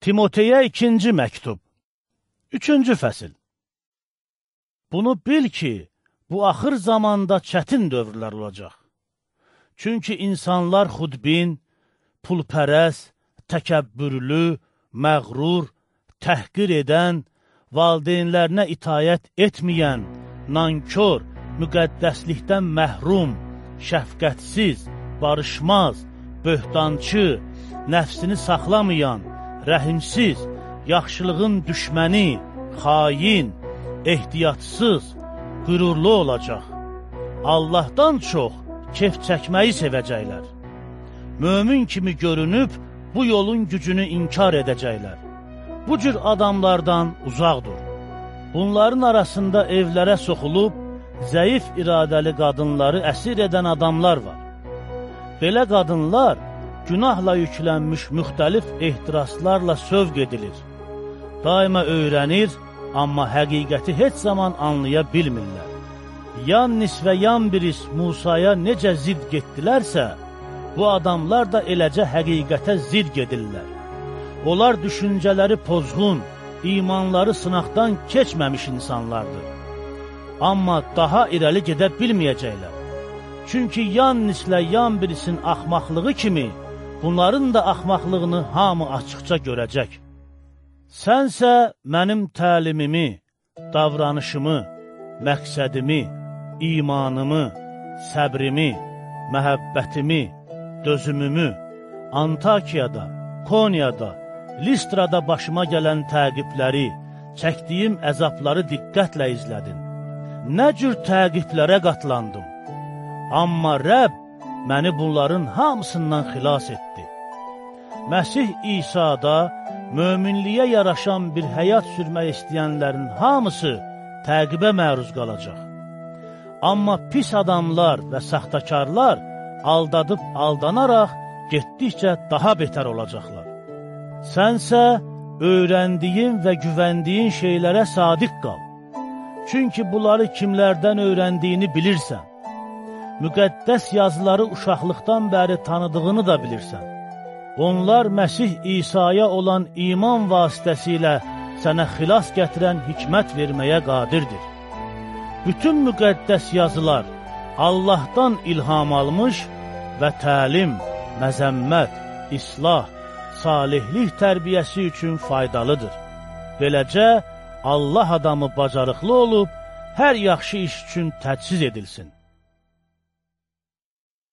Timoteyə ikinci məktub. Üçüncü fəsil. Bunu bil ki, bu axır zamanda çətin dövrlər olacaq. Çünki insanlar xudbin, pulpərəs, təkəbbürlü, məğrur, təhqir edən, valideynlərinə itayət etməyən, nankör, müqəddəslikdən məhrum, şəfqətsiz, barışmaz, böhtancı, nəfsini saxlamayan, rəhimsiz, yaxşılığın düşməni, xain, ehtiyatsız, qürurlu olacaq. Allahdan çox kef çəkməyi sevəcəklər. Mömin kimi görünüb, bu yolun gücünü inkar edəcəklər. Bu cür adamlardan uzaq dur. Bunların arasında evlərə soxulub, zəif iradəli qadınları əsir edən adamlar var. Belə qadınlar günahla yüklənmiş müxtəlif ehtiraslarla sövq edilir. Daima öyrənir, amma həqiqəti heç zaman anlaya bilmirlər. Yannis və Yanbiris Musaya necə zid getdilərsə, bu adamlar da eləcə həqiqətə zid gedirlər. Onlar düşüncələri pozğun, imanları sınaqdan keçməmiş insanlardır. Amma daha irəli gedə bilməyəcəklər. Çünki Yannislə Yanbirisin axmaqlığı kimi, bunların da axmaqlığını hamı açıqca görəcək. Sənsə mənim təlimimi, davranışımı, məqsədimi, imanımı, səbrimi, məhəbbətimi, dözümümü Antakiyada, Konyada, Listrada başıma gələn təqibləri, çəkdiyim əzabları diqqətlə izlədin. Nə cür təqiblərə qatlandım. Amma Rəbb məni bunların hamısından xilas etdi. Məsih İsa'da möminliyə yaraşan bir həyat sürmək istəyənlərin hamısı təqibə məruz qalacaq. Amma pis adamlar və saxtakarlar aldadıb aldanaraq getdikcə daha betər olacaqlar. Sənsə öyrəndiyin və güvəndiyin şeylərə sadiq qal. Çünki bunları kimlərdən öyrəndiyini bilirsən müqəddəs yazıları uşaqlıqdan bəri tanıdığını da bilirsən. Onlar Məsih İsa'ya olan iman vasitəsilə sənə xilas gətirən hikmət verməyə qadirdir. Bütün müqəddəs yazılar Allahdan ilham almış və təlim, məzəmmət, islah, salihlik tərbiyəsi üçün faydalıdır. Beləcə, Allah adamı bacarıqlı olub, hər yaxşı iş üçün təchiz edilsin.